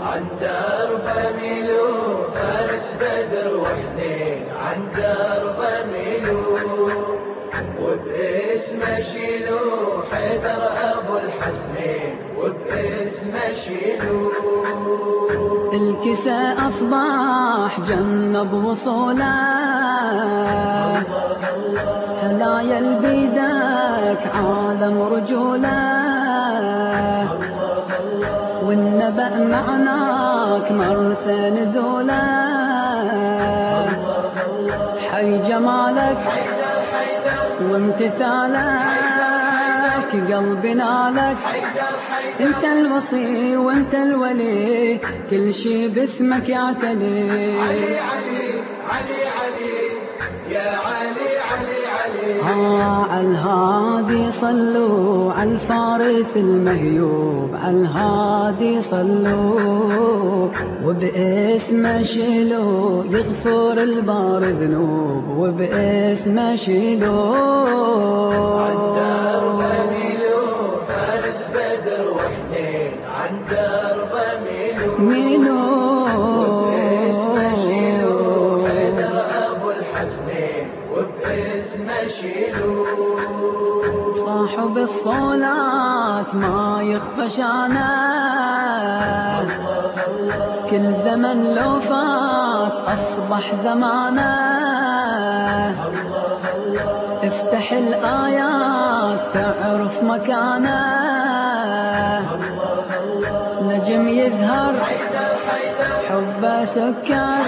عن درب ميلو فارس بدر وحنين عن درب ميلو وباسمه شيلو حيدر أبو الحسنين وباسمه شيلو الكسى أصبح جنب وصوله هلايا البيدك عالم رجوله. والنبأ معناك مرسى نزوله حي جمالك وامتثالك قلبي نالك. انت الوصي وانت الولي كل شي باسمك يعتلي علي علي علي علي يا علي. علي آه عالهادي صلوا عالفارس المهيوب. عالهادي صلوا وباسمه شيلوا يغفر البار ذنوب. وباسمه شيلوا درب ميلو فارس بدر وحنين عن درب ميلو ميلو صاحب الصلاة ما يخفى شانه كل زمن لو فات أصبح زمانه افتح الآيات تعرف مكانه نجم يزهر حبه سكر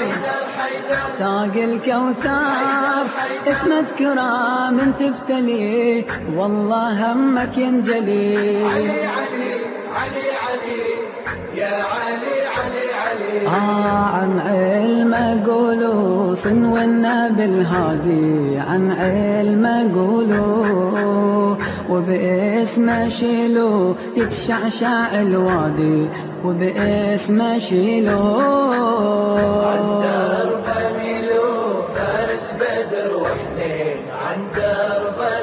ساق الكوثر. اسمه كرام تفتلي والله همك ينجلي. علي علي علي علي يا علي علي علي آه عن علم قولوا صنونا بالهادي. عن علم قولوا وباسمه شيلوا يتشعشع الوادي. وباسمه شيلوا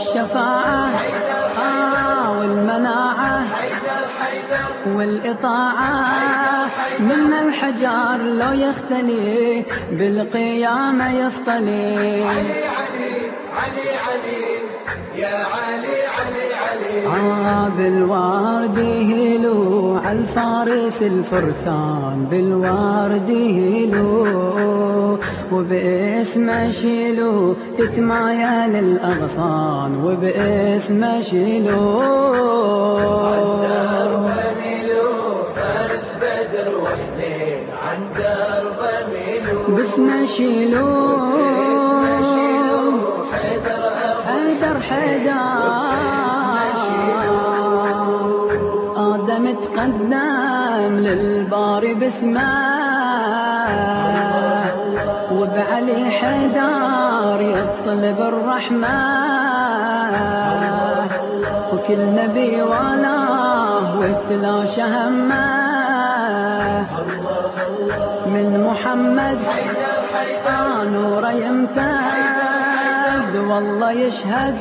الشفاعة آه والمناعة والإطاعة. من الحجار لو يختلي بالقيامة يصطلي علي علي علي علي يا علي علي علي آه بالورد يهلو عالفارس الفرسان بالورد يهلو وباسمه شيلو تتمايل الأغصان وباسمه شيلو. درب ميلو فارس بدر وحنين عن درب ميلو باسمه شيلو حيدر. حيدر. حيدر آدم تقدم للباري باسمه وبعلي حيدر يطلب الرحمة. وكل نبي والاه وتلاشى همه من محمد نوره يمتد والله يشهد.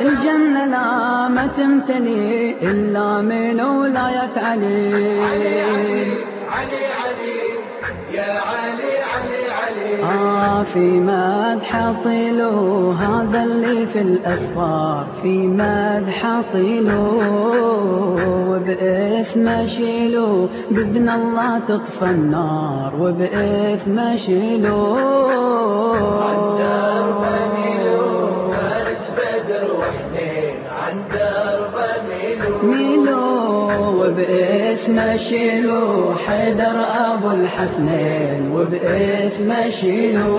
الجنة لا ما تمتلي إلا من ولاية علي علي علي علي يا علي علي علي. آه في مدح طيلو هذا اللي في الأسفار في مدح طيلو وباسمه شيلو بإذن الله تطفى النار. وباسمه شيلو. درب عن درب ميلو شيلو حيدر أبو الحسنين وباسمه شيلو.